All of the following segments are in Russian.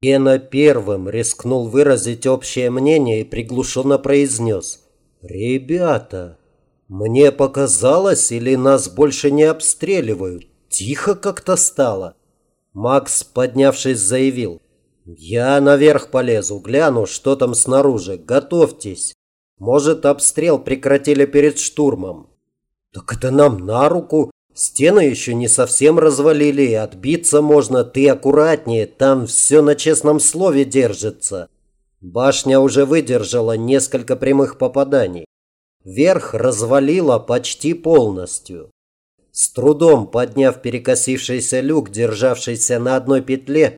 Гена первым рискнул выразить общее мнение и приглушенно произнес. «Ребята, мне показалось, или нас больше не обстреливают? Тихо как-то стало». Макс, поднявшись, заявил. «Я наверх полезу, гляну, что там снаружи. Готовьтесь. Может, обстрел прекратили перед штурмом». «Так это нам на руку. Стены еще не совсем развалили, и отбиться можно. Ты аккуратнее, там все на честном слове держится». Башня уже выдержала несколько прямых попаданий. Верх развалила почти полностью. С трудом подняв перекосившийся люк, державшийся на одной петле,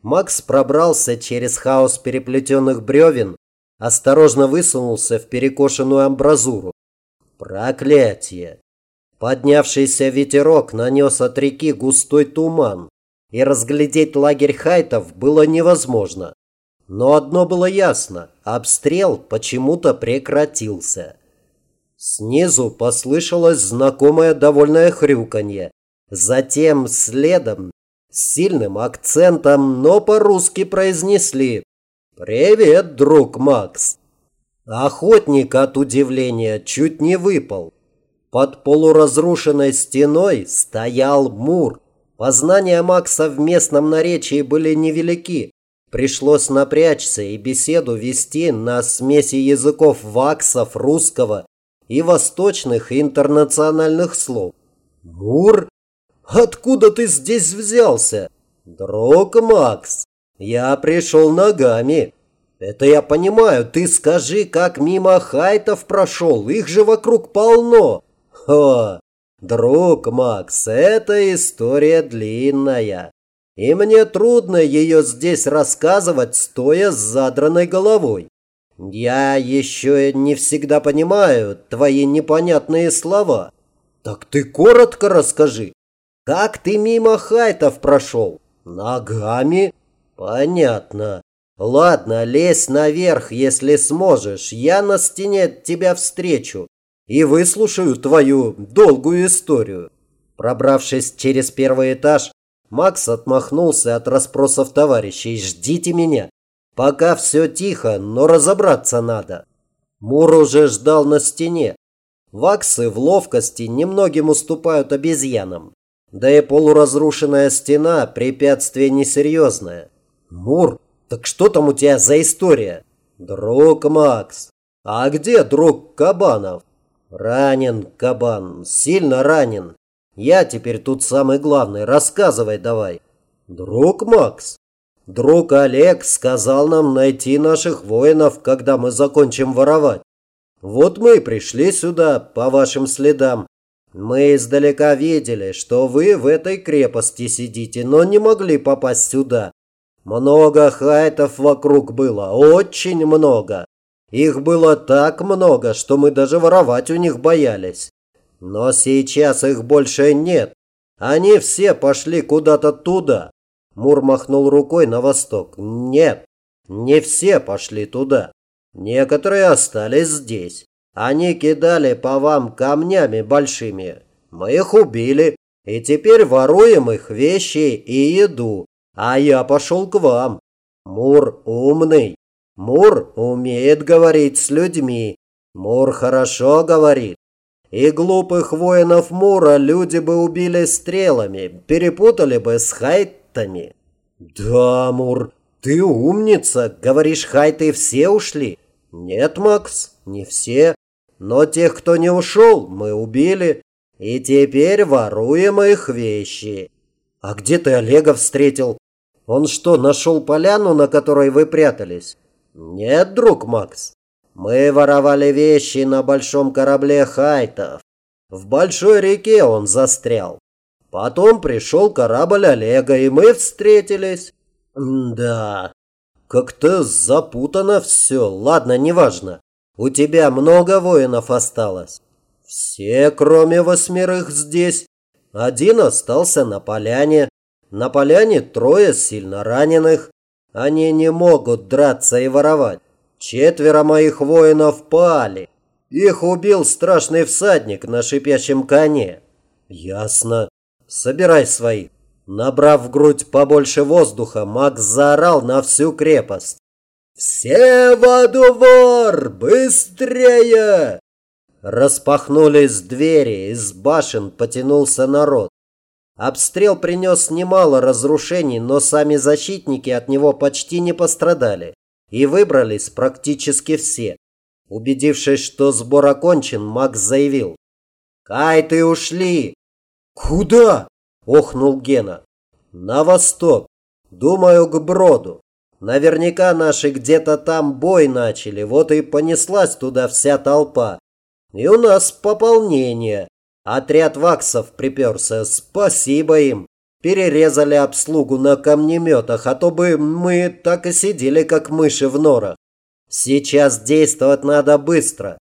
Макс пробрался через хаос переплетенных бревен, осторожно высунулся в перекошенную амбразуру. Проклятие! Поднявшийся ветерок нанес от реки густой туман, и разглядеть лагерь хайтов было невозможно. Но одно было ясно – обстрел почему-то прекратился. Снизу послышалось знакомое довольное хрюканье. Затем следом с сильным акцентом, но по-русски произнесли «Привет, друг Макс». Охотник от удивления чуть не выпал. Под полуразрушенной стеной стоял Мур. Познания Макса в местном наречии были невелики. Пришлось напрячься и беседу вести на смеси языков ваксов, русского и восточных интернациональных слов. Мур? Откуда ты здесь взялся? Друг Макс, я пришел ногами. Это я понимаю, ты скажи, как мимо хайтов прошел, их же вокруг полно. Ха, друг Макс, эта история длинная. И мне трудно ее здесь рассказывать, стоя с задранной головой. Я еще не всегда понимаю твои непонятные слова. Так ты коротко расскажи. Как ты мимо хайтов прошел? Ногами? Понятно. Ладно, лезь наверх, если сможешь. Я на стене тебя встречу и выслушаю твою долгую историю. Пробравшись через первый этаж, Макс отмахнулся от расспросов товарищей. «Ждите меня. Пока все тихо, но разобраться надо. Мур уже ждал на стене. Ваксы в ловкости немногим уступают обезьянам. Да и полуразрушенная стена – препятствие несерьезное. Мур, так что там у тебя за история? Друг Макс. А где друг Кабанов? Ранен Кабан, сильно ранен. Я теперь тут самый главный, рассказывай давай. Друг Макс, Друг Олег сказал нам найти наших воинов, когда мы закончим воровать. Вот мы и пришли сюда, по вашим следам. Мы издалека видели, что вы в этой крепости сидите, но не могли попасть сюда. Много хайтов вокруг было, очень много. Их было так много, что мы даже воровать у них боялись. Но сейчас их больше нет. Они все пошли куда-то туда. Мур махнул рукой на восток. «Нет, не все пошли туда. Некоторые остались здесь. Они кидали по вам камнями большими. Мы их убили, и теперь воруем их вещи и еду. А я пошел к вам. Мур умный. Мур умеет говорить с людьми. Мур хорошо говорит. И глупых воинов Мура люди бы убили стрелами, перепутали бы с Хайт хайтами. Да, Мур, ты умница. Говоришь, хайты все ушли? Нет, Макс, не все. Но тех, кто не ушел, мы убили. И теперь воруем их вещи. А где ты Олега встретил? Он что, нашел поляну, на которой вы прятались? Нет, друг Макс. Мы воровали вещи на большом корабле хайтов. В большой реке он застрял. Потом пришел корабль Олега, и мы встретились. Да, как-то запутано все. Ладно, неважно. У тебя много воинов осталось? Все, кроме восьмерых здесь. Один остался на поляне. На поляне трое сильно раненых. Они не могут драться и воровать. Четверо моих воинов пали. Их убил страшный всадник на шипящем коне. Ясно. Собирай свои. Набрав в грудь побольше воздуха, Макс заорал на всю крепость. «Все во двор! Быстрее!» Распахнулись двери, из башен потянулся народ. Обстрел принес немало разрушений, но сами защитники от него почти не пострадали. И выбрались практически все. Убедившись, что сбор окончен, Макс заявил. «Кайты ушли!» «Куда?» – охнул Гена. «На восток. Думаю, к броду. Наверняка наши где-то там бой начали, вот и понеслась туда вся толпа. И у нас пополнение. Отряд ваксов приперся, спасибо им. Перерезали обслугу на камнеметах, а то бы мы так и сидели, как мыши в норах. Сейчас действовать надо быстро.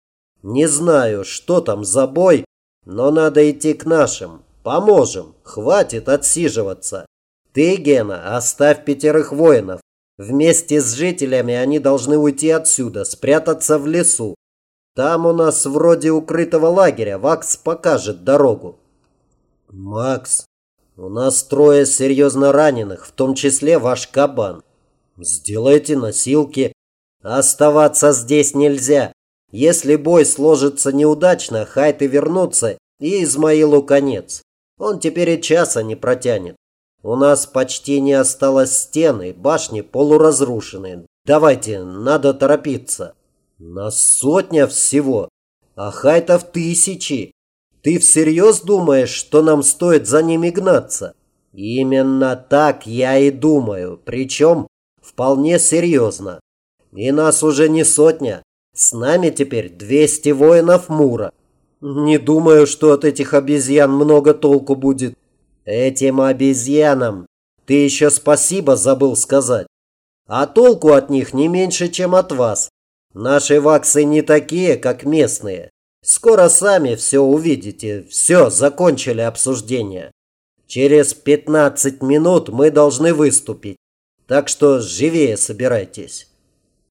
Не знаю, что там за бой, но надо идти к нашим. Поможем, хватит отсиживаться. Ты, Гена, оставь пятерых воинов. Вместе с жителями они должны уйти отсюда, спрятаться в лесу. Там у нас вроде укрытого лагеря. Вакс покажет дорогу. Макс, у нас трое серьезно раненых, в том числе ваш кабан. Сделайте носилки. Оставаться здесь нельзя. Если бой сложится неудачно, хайты вернутся, и Измаилу конец. Он теперь и часа не протянет. У нас почти не осталось стены, башни полуразрушены. Давайте, надо торопиться. На сотня всего, а хайтов тысячи. Ты всерьез думаешь, что нам стоит за ними гнаться? Именно так я и думаю, причем вполне серьезно. И нас уже не сотня, с нами теперь 200 воинов Мура. Не думаю, что от этих обезьян много толку будет. Этим обезьянам ты еще спасибо забыл сказать. А толку от них не меньше, чем от вас. Наши ваксы не такие, как местные. Скоро сами все увидите. Все, закончили обсуждение. Через 15 минут мы должны выступить. Так что живее собирайтесь.